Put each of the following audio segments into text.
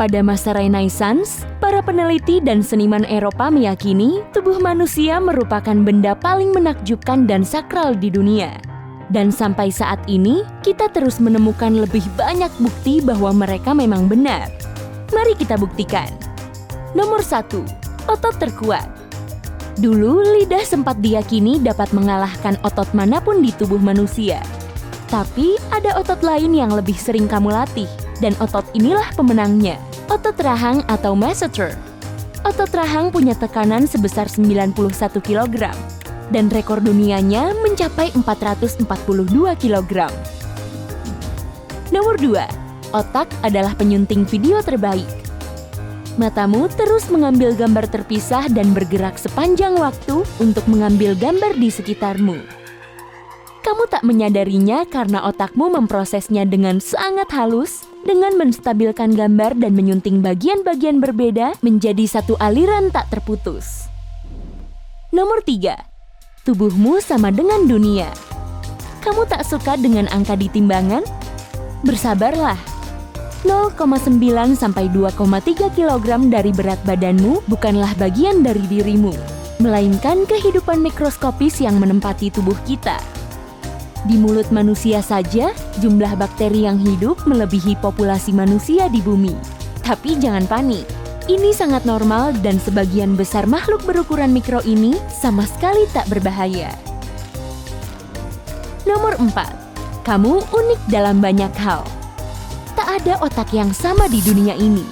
Pada masa Renaissance, para peneliti dan seniman Eropa meyakini tubuh manusia merupakan benda paling menakjubkan dan sakral di dunia. Dan sampai saat ini, kita terus menemukan lebih banyak bukti bahwa mereka memang benar. Mari kita buktikan. Nomor satu, otot terkuat. Dulu, lidah sempat diyakini dapat mengalahkan otot mana pun di tubuh manusia. Tapi, ada otot lain yang lebih sering kamu latih, dan otot inilah pemenangnya otot rahang atau masseter. Otot rahang punya tekanan sebesar 91 kg dan rekor dunianya mencapai 442 kg. Nomor 2. Otak adalah penyunting video terbaik. Matamu terus mengambil gambar terpisah dan bergerak sepanjang waktu untuk mengambil gambar di sekitarmu. Kamu tak menyadarinya karena otakmu memprosesnya dengan sangat halus dengan menstabilkan gambar dan menyunting bagian-bagian berbeda menjadi satu aliran tak terputus. Nomor 3. Tubuhmu sama dengan dunia. Kamu tak suka dengan angka di timbangan? Bersabarlah. 0,9 sampai 2,3 kg dari berat badanmu bukanlah bagian dari dirimu, melainkan kehidupan mikroskopis yang menempati tubuh kita. Di mulut manusia saja, jumlah bakteri yang hidup melebihi populasi manusia di bumi. Tapi jangan panik, ini sangat normal dan sebagian besar makhluk berukuran mikro ini sama sekali tak berbahaya. Nomor 4. Kamu unik dalam banyak hal. Tak ada otak yang sama di dunia ini.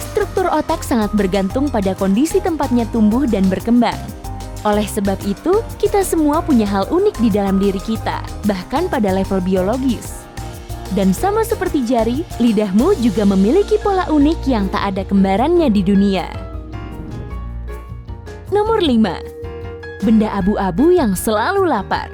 Struktur otak sangat bergantung pada kondisi tempatnya tumbuh dan berkembang. Oleh sebab itu, kita semua punya hal unik di dalam diri kita, bahkan pada level biologis. Dan sama seperti jari, lidahmu juga memiliki pola unik yang tak ada kembarannya di dunia. Nomor 5. Benda abu-abu yang selalu lapar.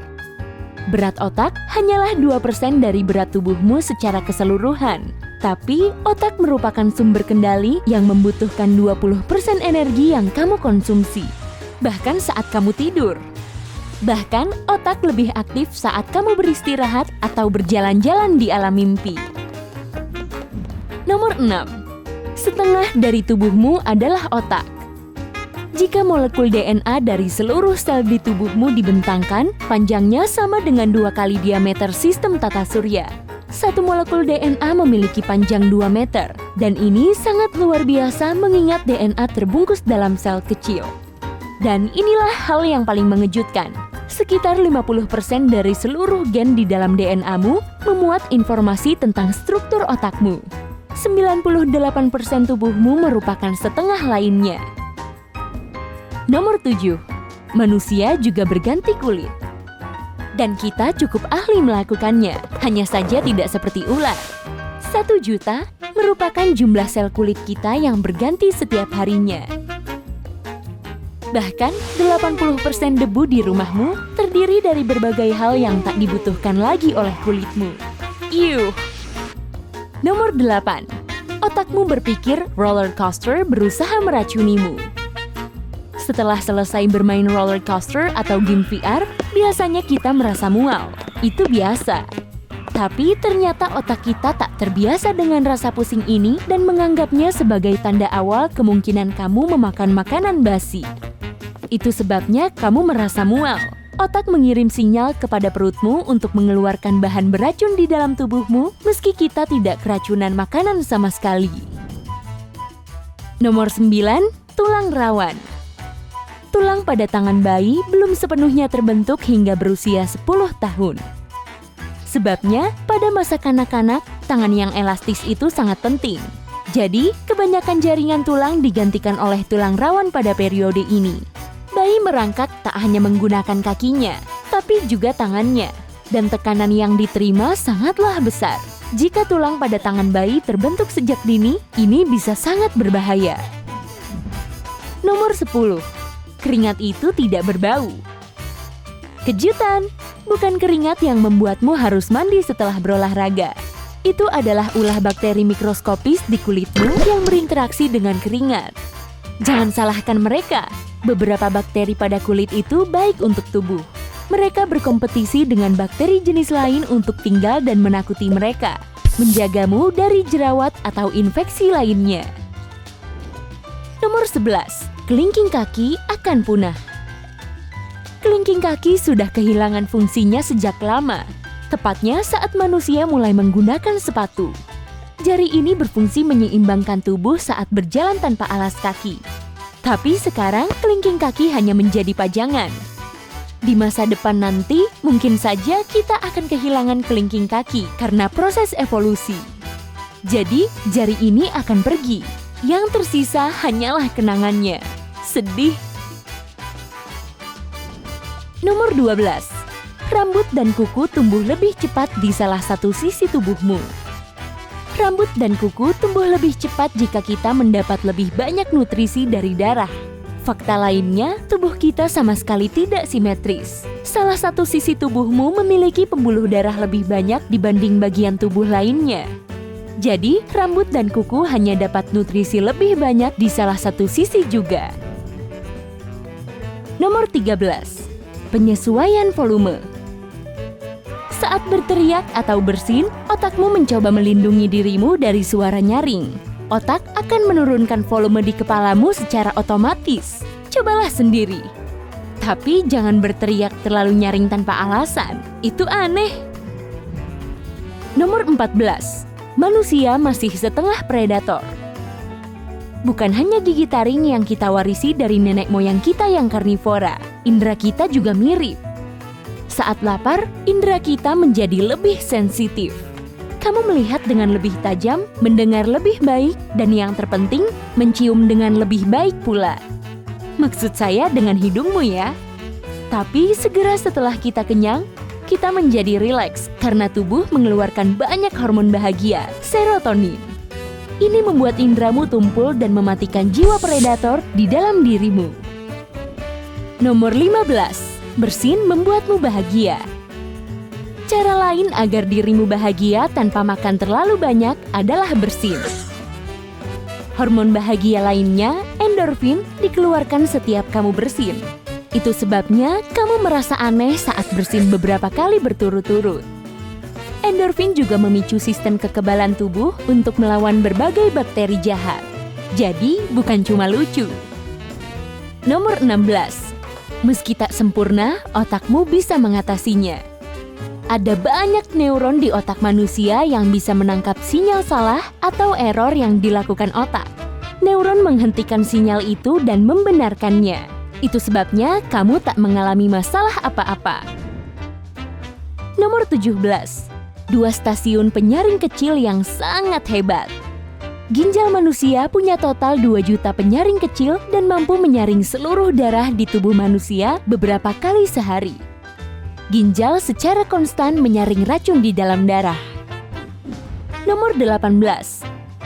Berat otak hanyalah 2% dari berat tubuhmu secara keseluruhan. Tapi, otak merupakan sumber kendali yang membutuhkan 20% energi yang kamu konsumsi bahkan saat kamu tidur. Bahkan, otak lebih aktif saat kamu beristirahat atau berjalan-jalan di alam mimpi. Nomor 6. Setengah dari tubuhmu adalah otak. Jika molekul DNA dari seluruh sel di tubuhmu dibentangkan, panjangnya sama dengan dua kali diameter sistem tata surya. Satu molekul DNA memiliki panjang 2 meter, dan ini sangat luar biasa mengingat DNA terbungkus dalam sel kecil. Dan inilah hal yang paling mengejutkan. Sekitar 50% dari seluruh gen di dalam DNA-mu memuat informasi tentang struktur otakmu. 98% tubuhmu merupakan setengah lainnya. Nomor 7. Manusia juga berganti kulit. Dan kita cukup ahli melakukannya, hanya saja tidak seperti ular. Satu juta merupakan jumlah sel kulit kita yang berganti setiap harinya. Bahkan, 80% debu di rumahmu terdiri dari berbagai hal yang tak dibutuhkan lagi oleh kulitmu. Yuh! Nomor 8. Otakmu berpikir roller coaster berusaha meracunimu. Setelah selesai bermain roller coaster atau game VR, biasanya kita merasa mual. Itu biasa. Tapi ternyata otak kita tak terbiasa dengan rasa pusing ini dan menganggapnya sebagai tanda awal kemungkinan kamu memakan makanan basi. Itu sebabnya kamu merasa mual. Otak mengirim sinyal kepada perutmu untuk mengeluarkan bahan beracun di dalam tubuhmu meski kita tidak keracunan makanan sama sekali. Nomor 9, tulang rawan. Tulang pada tangan bayi belum sepenuhnya terbentuk hingga berusia 10 tahun. Sebabnya, pada masa kanak-kanak, tangan yang elastis itu sangat penting. Jadi, kebanyakan jaringan tulang digantikan oleh tulang rawan pada periode ini. Bayi merangkak tak hanya menggunakan kakinya, tapi juga tangannya. Dan tekanan yang diterima sangatlah besar. Jika tulang pada tangan bayi terbentuk sejak dini, ini bisa sangat berbahaya. Nomor 10. Keringat itu tidak berbau. Kejutan! Bukan keringat yang membuatmu harus mandi setelah berolahraga. Itu adalah ulah bakteri mikroskopis di kulitmu yang berinteraksi dengan keringat. Jangan salahkan mereka, Beberapa bakteri pada kulit itu baik untuk tubuh. Mereka berkompetisi dengan bakteri jenis lain untuk tinggal dan menakuti mereka. menjagamu dari jerawat atau infeksi lainnya. Nomor 11. Kelingking kaki akan punah. Kelingking kaki sudah kehilangan fungsinya sejak lama, tepatnya saat manusia mulai menggunakan sepatu. Jari ini berfungsi menyeimbangkan tubuh saat berjalan tanpa alas kaki. Tapi sekarang kelingking kaki hanya menjadi pajangan, di masa depan nanti, mungkin saja kita akan kehilangan kelingking kaki karena proses evolusi. Jadi, jari ini akan pergi. Yang tersisa hanyalah kenangannya. Sedih. Nomor 12. Rambut dan kuku tumbuh lebih cepat di salah satu sisi tubuhmu. Rambut dan kuku tumbuh lebih cepat jika kita mendapat lebih banyak nutrisi dari darah. Fakta lainnya, tubuh kita sama sekali tidak simetris. Salah satu sisi tubuhmu memiliki pembuluh darah lebih banyak dibanding bagian tubuh lainnya. Jadi, rambut dan kuku hanya dapat nutrisi lebih banyak di salah satu sisi juga. Nomor 13. Penyesuaian volume. Saat berteriak atau bersin, otakmu mencoba melindungi dirimu dari suara nyaring otak akan menurunkan volume di kepalamu secara otomatis. Cobalah sendiri. Tapi jangan berteriak terlalu nyaring tanpa alasan. Itu aneh. Nomor 14. Manusia masih setengah predator. Bukan hanya gigi taring yang kita warisi dari nenek moyang kita yang karnivora, indera kita juga mirip. Saat lapar, indera kita menjadi lebih sensitif kamu melihat dengan lebih tajam, mendengar lebih baik, dan yang terpenting, mencium dengan lebih baik pula. Maksud saya dengan hidungmu ya. Tapi segera setelah kita kenyang, kita menjadi rileks karena tubuh mengeluarkan banyak hormon bahagia, serotonin. Ini membuat indramu tumpul dan mematikan jiwa predator di dalam dirimu. Nomor 15. Bersin membuatmu bahagia. Cara lain agar dirimu bahagia tanpa makan terlalu banyak adalah bersin. Hormon bahagia lainnya, endorfin, dikeluarkan setiap kamu bersin. Itu sebabnya kamu merasa aneh saat bersin beberapa kali berturut-turut. Endorfin juga memicu sistem kekebalan tubuh untuk melawan berbagai bakteri jahat. Jadi, bukan cuma lucu. Nomor 16. Meski tak sempurna, otakmu bisa mengatasinya. Ada banyak neuron di otak manusia yang bisa menangkap sinyal salah atau error yang dilakukan otak. Neuron menghentikan sinyal itu dan membenarkannya. Itu sebabnya kamu tak mengalami masalah apa-apa. Nomor 17. Dua stasiun penyaring kecil yang sangat hebat. Ginjal manusia punya total 2 juta penyaring kecil dan mampu menyaring seluruh darah di tubuh manusia beberapa kali sehari ginjal secara konstan menyaring racun di dalam darah. Nomor 18.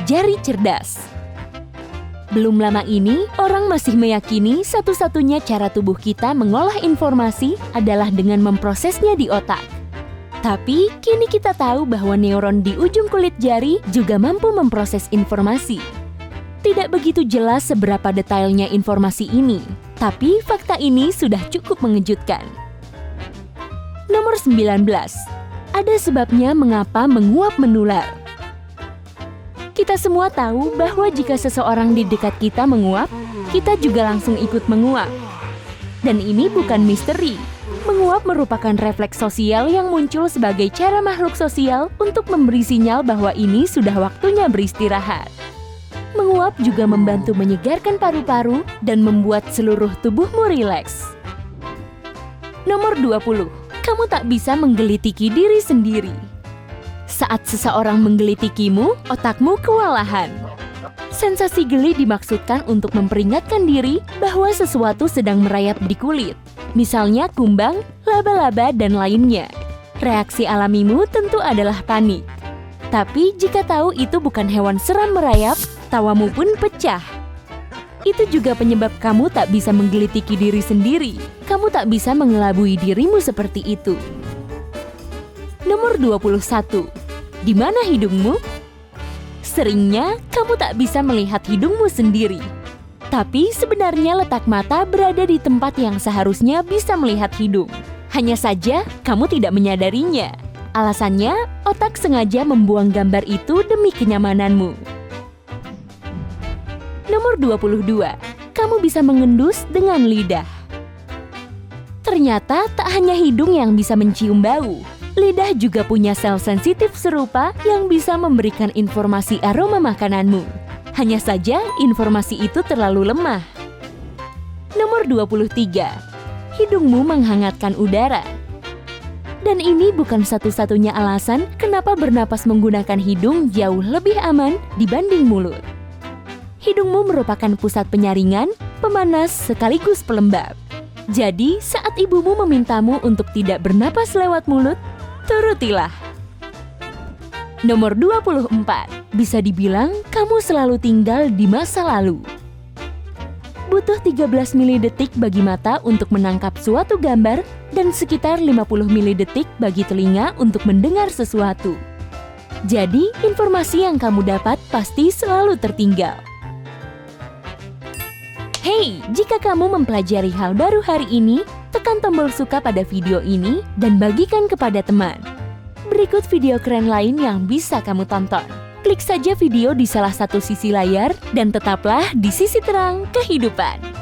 Jari cerdas. Belum lama ini, orang masih meyakini satu-satunya cara tubuh kita mengolah informasi adalah dengan memprosesnya di otak. Tapi, kini kita tahu bahwa neuron di ujung kulit jari juga mampu memproses informasi. Tidak begitu jelas seberapa detailnya informasi ini, tapi fakta ini sudah cukup mengejutkan. Nomor 19. Ada sebabnya mengapa menguap menular. Kita semua tahu bahwa jika seseorang di dekat kita menguap, kita juga langsung ikut menguap. Dan ini bukan misteri. Menguap merupakan refleks sosial yang muncul sebagai cara makhluk sosial untuk memberi sinyal bahwa ini sudah waktunya beristirahat. Menguap juga membantu menyegarkan paru-paru dan membuat seluruh tubuhmu rileks. Nomor 20 kamu tak bisa menggelitiki diri sendiri. Saat seseorang menggelitikimu, otakmu kewalahan. Sensasi geli dimaksudkan untuk memperingatkan diri bahwa sesuatu sedang merayap di kulit, misalnya kumbang, laba-laba, dan lainnya. Reaksi alamimu tentu adalah panik. Tapi jika tahu itu bukan hewan seram merayap, tawamu pun pecah. Itu juga penyebab kamu tak bisa menggelitiki diri sendiri. Kamu tak bisa mengelabui dirimu seperti itu. Nomor 21. Di mana hidungmu? Seringnya kamu tak bisa melihat hidungmu sendiri. Tapi sebenarnya letak mata berada di tempat yang seharusnya bisa melihat hidung. Hanya saja kamu tidak menyadarinya. Alasannya, otak sengaja membuang gambar itu demi kenyamananmu. Nomor 22. Kamu bisa mengendus dengan lidah. Ternyata tak hanya hidung yang bisa mencium bau. Lidah juga punya sel sensitif serupa yang bisa memberikan informasi aroma makananmu. Hanya saja informasi itu terlalu lemah. Nomor 23. Hidungmu menghangatkan udara. Dan ini bukan satu-satunya alasan kenapa bernapas menggunakan hidung jauh lebih aman dibanding mulut. Hidungmu merupakan pusat penyaringan, pemanas, sekaligus pelembab. Jadi, saat ibumu memintamu untuk tidak bernapas lewat mulut, turutilah. Nomor 24. Bisa dibilang kamu selalu tinggal di masa lalu. Butuh 13 mili detik bagi mata untuk menangkap suatu gambar dan sekitar 50 mili detik bagi telinga untuk mendengar sesuatu. Jadi, informasi yang kamu dapat pasti selalu tertinggal. Hey, jika kamu mempelajari hal baru hari ini, tekan tombol suka pada video ini dan bagikan kepada teman. Berikut video keren lain yang bisa kamu tonton. Klik saja video di salah satu sisi layar dan tetaplah di sisi terang kehidupan.